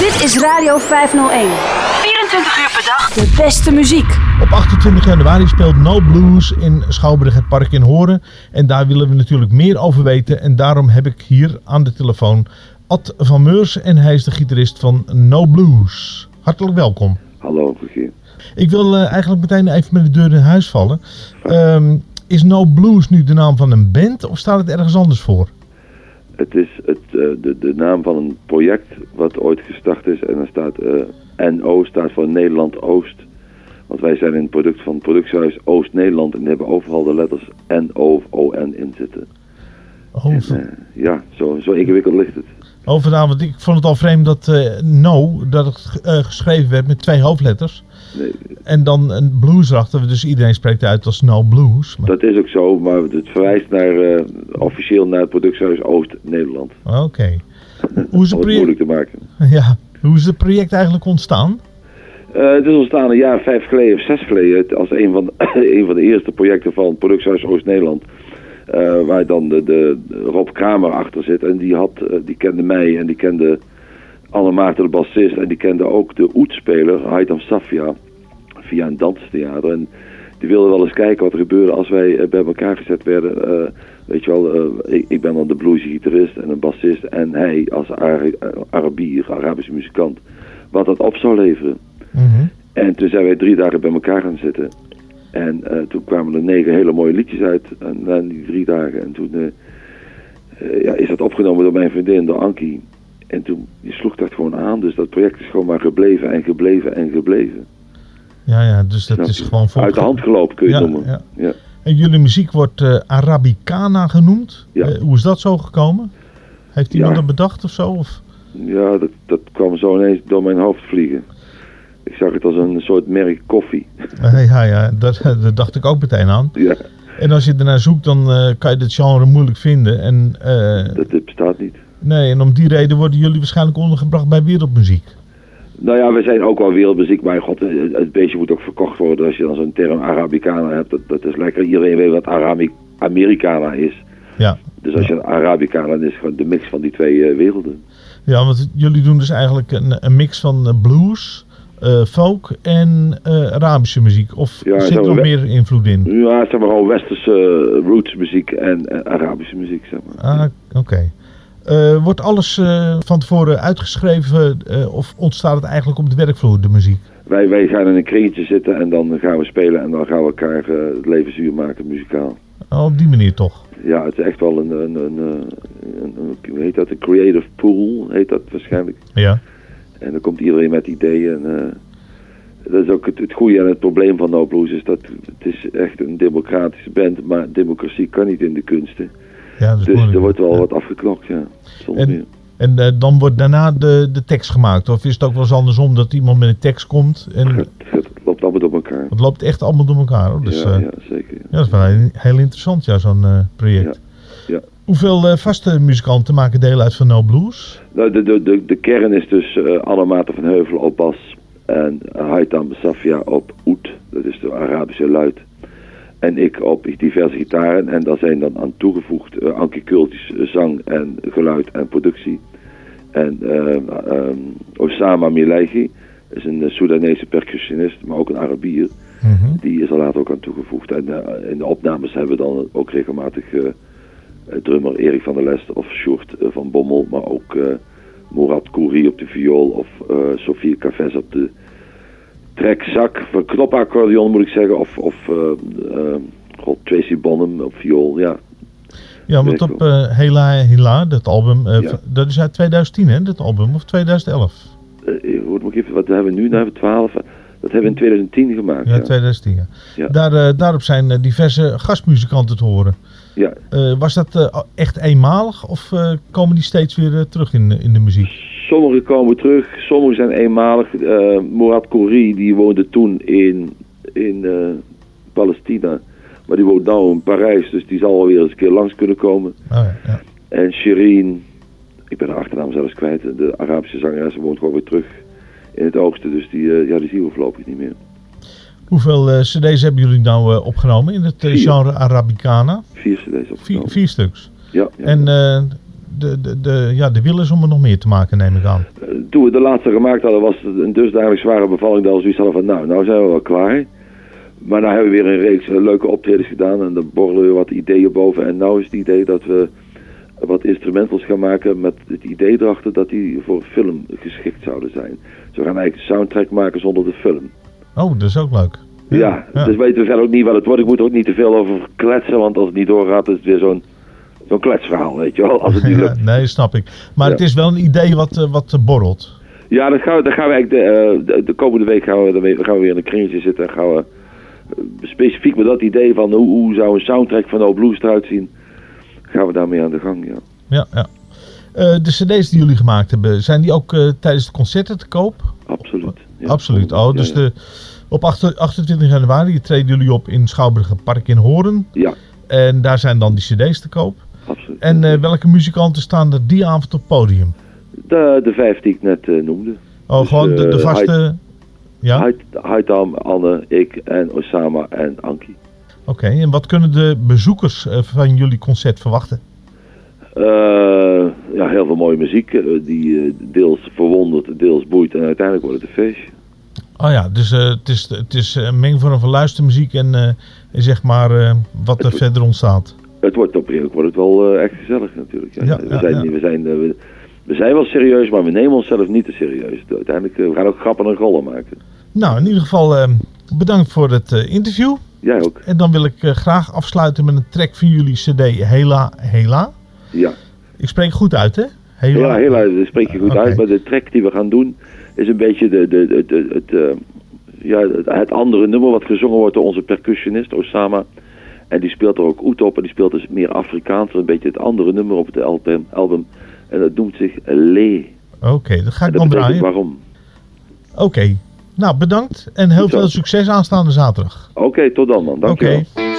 Dit is Radio 501. 24 uur per dag. De beste muziek. Op 28 januari speelt No Blues in Schouwburg het Park in Horen. En daar willen we natuurlijk meer over weten. En daarom heb ik hier aan de telefoon Ad van Meurs. En hij is de gitarist van No Blues. Hartelijk welkom. Hallo, Vergeer. Ik wil eh, eigenlijk meteen even met de deur in huis vallen. Ehm, is No Blues nu de naam van een band of staat het ergens anders voor? Het is het, eh, de, de naam van een project wat ooit gestart is. En dan staat eh, NO, staat voor Nederland Oost. Want wij zijn een product van het productiehuis Oost-Nederland. En hebben overal de letters N, O of ON in zitten. Oh, En, eh, ja, zo, zo ingewikkeld ligt het. want ik vond het al vreemd dat eh, No, dat het geschreven werd met twee hoofdletters. En dan een blues erachter, dus iedereen spreekt uit als No Blues. Maar- dat is ook zo, maar het verwijst naar, eh, officieel naar het productiehuis Oost-Nederland. Oké. Hoe is Om het project? moeilijk te maken. Ja, hoe is het project eigenlijk ontstaan? Eh, het is ontstaan een jaar vijf geleden of zes geleden als een van de, een van de eerste projecten van Productiehuis Oost-Nederland. eh, waar dan de, de Rob Kramer achter zit. En die, had, die kende mij en die kende Anne Maarten de bassist. En die kende ook de oetspeler, Haitham Safia, via een danstheater. En die wilde wel eens kijken wat er gebeurde als wij eh, bij elkaar gezet werden. Eh, weet je wel, eh, ik, ik ben dan de bluesy gitarist en een bassist. En hij als Ara- Arabier, Arabische muzikant. Wat dat op zou leveren. Mhm. En toen zijn wij drie dagen bij elkaar gaan zitten. En toen kwamen er negen hele mooie liedjes uit na die drie dagen. En toen ja, is dat opgenomen door mijn vriendin, door Ankie. En toen die sloeg dat gewoon aan. Dus dat project is gewoon maar gebleven en gebleven en gebleven. Ja, ja, dus dat is je? gewoon. Uit de hand gelopen kun je Ja, noemen. ja. Ja. En jullie muziek wordt eh, Arabicana genoemd. Ja. Eh, hoe is dat zo gekomen? Heeft iemand dat bedacht of zo? Of? Ja, dat, dat kwam zo ineens door mijn hoofd vliegen. Ik zag het als een soort merk koffie. Ja, ja dat, dat dacht ik ook meteen aan. ja, En als je ernaar zoekt, dan eh, kan je dit genre moeilijk vinden. En, dat, dat bestaat niet. Nee, en om die reden worden jullie waarschijnlijk ondergebracht bij wereldmuziek. Nou ja, we zijn ook wel wereldmuziek, maar god, het beestje moet ook verkocht worden. Als je dan zo'n term Arabicana hebt, dat, dat is lekker. Iedereen weet wat Arabi Americana is. Ja. Dus als je een Arabicana, dan is gewoon de mix van die twee eh, werelden. Ja, want jullie doen dus eigenlijk een, een mix van eh, blues, eh, folk en Arabische muziek. Of Ja, zit er nog meer invloed in? Ja, zeg maar gewoon westerse eh, roots muziek en Arabische muziek, zeg maar. Ah, oké. Eh, wordt alles eh, van tevoren uitgeschreven eh, of ontstaat het eigenlijk op de werkvloer, de muziek? Wij, wij gaan in een kringetje zitten en dan gaan we spelen en dan gaan we elkaar het leven zuur maken muzikaal. Oh, op die manier toch? Ja, het is echt wel een, een, een, hoe heet dat, een creative pool, heet dat waarschijnlijk. Ja. En dan komt iedereen met ideeën. En, dat is ook het, het goede en het probleem van No Blues is dat het is echt een democratische band, maar democratie kan niet in de kunsten. Ja Dus moeilijk. er wordt wel Ja. wat afgeknokt, ja. En- meer. En eh, dan wordt daarna de, de tekst gemaakt? Of is het ook wel eens andersom dat iemand met een tekst komt en Het, het loopt allemaal door elkaar. het loopt echt allemaal door elkaar? Hoor. Dus, ja, eh, ja, zeker. ja. Dat is wel heel, heel interessant, ja, zo'n eh, project. Ja. Hoeveel vaste muzikanten maken deel uit van No Blues? Nou, de, de, de, de kern is dus Maarten van Heuvel op bas en Haitham Safia op oet, dat is de Arabische luid. En ik op diverse gitaren en daar zijn dan aan toegevoegd Ankie eh, zang en geluid en productie. En eh, ehm, Osama Mileigi is een eh, Soedanese percussionist, maar ook een Arabier. Mhm. Die is er later ook aan toegevoegd. En in de opnames hebben we dan ook regelmatig drummer Erik van der Lest of Sjoerd van Bommel. Maar ook Murat Kouri op de viool of Sofie Cafes op de trekzak. Van knopaccordeon moet ik zeggen. Of, of eh, eh, God, Tracy Bonham op viool. Ja, Ja, want op eh Hela Hela, dat album, Ja. dat is uit 2010 hè, dat album, of 2011? Eh, hoe moet ik even, wat hebben we nu? Nou hebben we 12. Dat hebben we in 2010 gemaakt. Ja, Ja, 2010. Ja. Ja. Daar, daarop zijn diverse gastmuzikanten te horen. ja. Was dat echt eenmalig of komen die steeds weer terug in, in de muziek? Sommigen komen terug, sommigen zijn eenmalig. Eh Murat Kouri die woonde toen in, in eh, Palestina. Maar die woont nu in Parijs, dus die zal wel weer eens een keer langs kunnen komen. Oh, ja, ja. En Shireen, ik ben de achternaam zelfs kwijt, de Arabische zangeres, woont gewoon weer terug in het oosten. Dus die, eh, ja, die zien we voorlopig niet meer. Hoeveel eh, cd's hebben jullie nou opgenomen in het genre Arabicana? Vier cd's opgenomen. vier stuks. Ja, ja. En de, de, de, ja, de wil is om er nog meer te maken, neem ik aan. Eh, Toen we de laatste gemaakt hadden, was het een dusdanig zware bevalling dat we zoiets hadden van, nou, nou zijn we wel klaar. Maar nou hebben we weer een reeks eh, leuke optredens gedaan en dan borrelen weer wat ideeën boven. En nou is het idee dat we wat instrumentals gaan maken met het idee erachter dat die voor film geschikt zouden zijn. Dus we gaan eigenlijk een soundtrack maken zonder de film. Oh, dat is ook leuk. Ja, ja. dus weten we verder ook niet wat het wordt. Ik moet er ook niet te veel over kletsen, want als het niet doorgaat is het weer zo'n zo'n kletsverhaal, weet je wel. Als het niet Ja, lukt. nee, snap ik. Maar Ja. het is wel een idee wat, eh, wat eh, borrelt. Ja, dat gaan we, dat gaan we eigenlijk de, eh, de, de komende week gaan we, ermee- gaan we weer in een kringetje zitten en gaan we specifiek met dat idee van hoe, hoe zou een soundtrack van No Blues eruit zien, gaan we daarmee aan de gang, ja. Ja, ja. De cd's die jullie gemaakt hebben, zijn die ook tijdens de concerten te koop? Absoluut. Ja. Absoluut. Oh, dus Ja, De, op 8 28 januari treden jullie op in Schouwburger Park in Hoorn. Ja, En daar zijn dan die cd's te koop. Absoluut. En eh, welke muzikanten staan er die avond op het podium? de, de vijf die ik net eh, noemde. Oh, Dus, gewoon de, de eh, vaste... Ja? Oké, Haitam, Anne, ik en Osama en Anki. en wat kunnen de bezoekers van jullie concert verwachten? Ja, heel veel mooie muziek die deels verwondert, deels boeit en uiteindelijk wordt het een feestje. Oh ja, dus het is, het is een mengvorm van luistermuziek en zeg maar wat er verder ontstaat. Het wordt op eerlijk wordt het wel eh, echt gezellig natuurlijk. Ja. We, zijn. We, zijn, eh, we, we zijn wel serieus, maar we nemen onszelf niet te serieus. Uiteindelijk, eh, we gaan ook grappen en rollen maken. Nou, in ieder geval bedankt voor het interview. Jij ook? En dan wil ik graag afsluiten met een track van jullie cd Hela Hela. Ja. Ik spreek goed uit, hè? Hela. Ja, uit, dat spreek je goed uit. Maar de track die we gaan doen is een beetje de, de, de, de- het, ja, het andere nummer wat gezongen wordt door onze percussionist Osama. En die speelt er ook oet op. En die speelt dus meer Afrikaans. Een beetje het andere nummer op het album. En dat noemt zich Lee. Oké, dat ga ik dan draaien. waarom. Oké. Nou, bedankt. En heel veel succes aanstaande zaterdag. Oké, tot dan man. Dank je wel.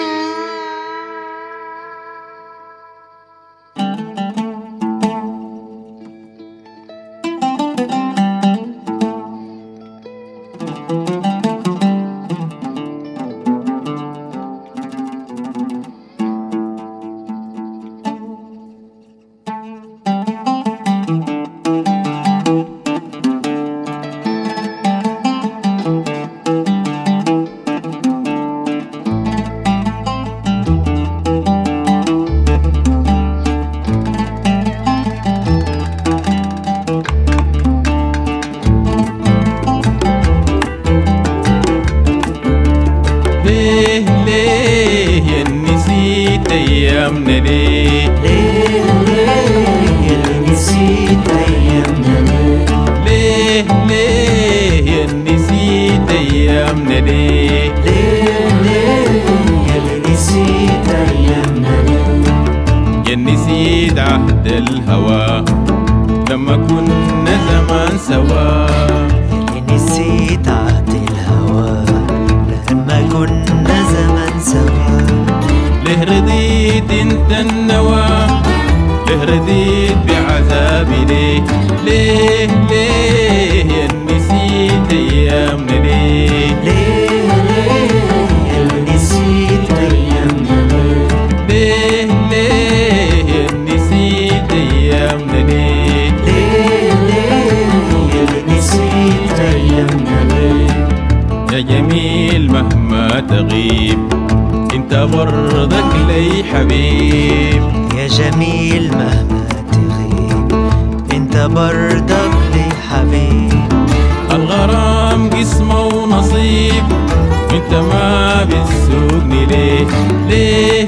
انت النوى ليه رضيت بعذابي؟ ليه؟ ليه؟ ليه يا نسيت ايامنا ليه؟ ليه؟ ليه نسيت أيامنا ليه؟ ليه يا نسيت ايامنا ليه؟ ليه ليه نسيت أيامنا يا جميل مهما تغيب انت برضك لي حبيب. يا جميل مهما تغيب انت برضك لي حبيب. الغرام قسمة ونصيب انت ما بتسوقني ليه؟ ليه؟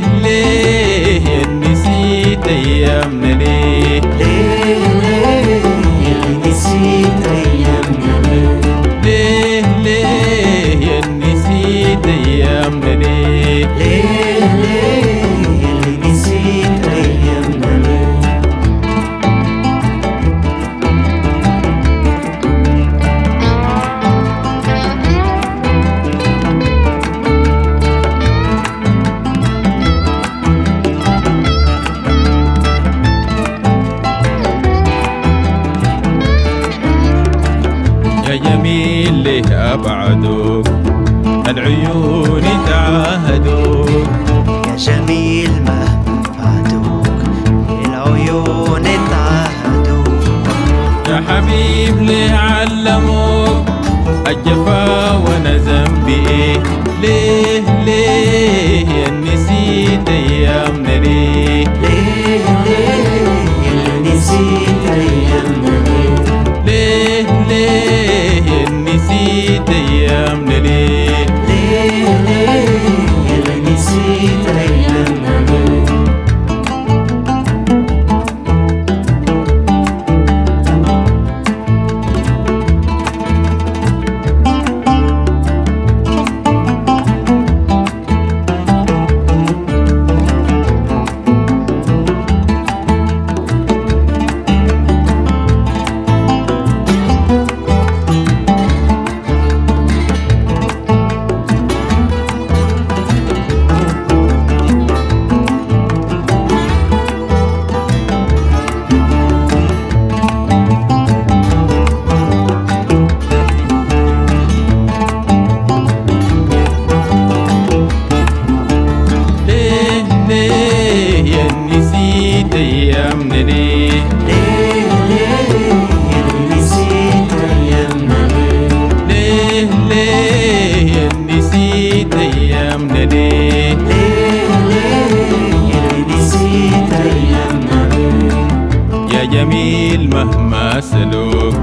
يا جميل مهما سلوك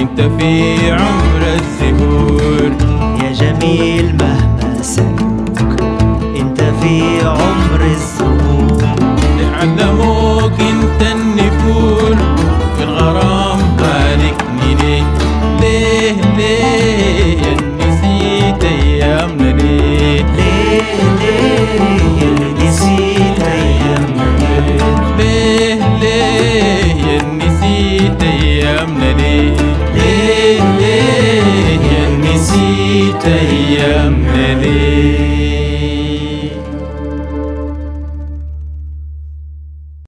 انت في عمر الزهور. يا جميل مهما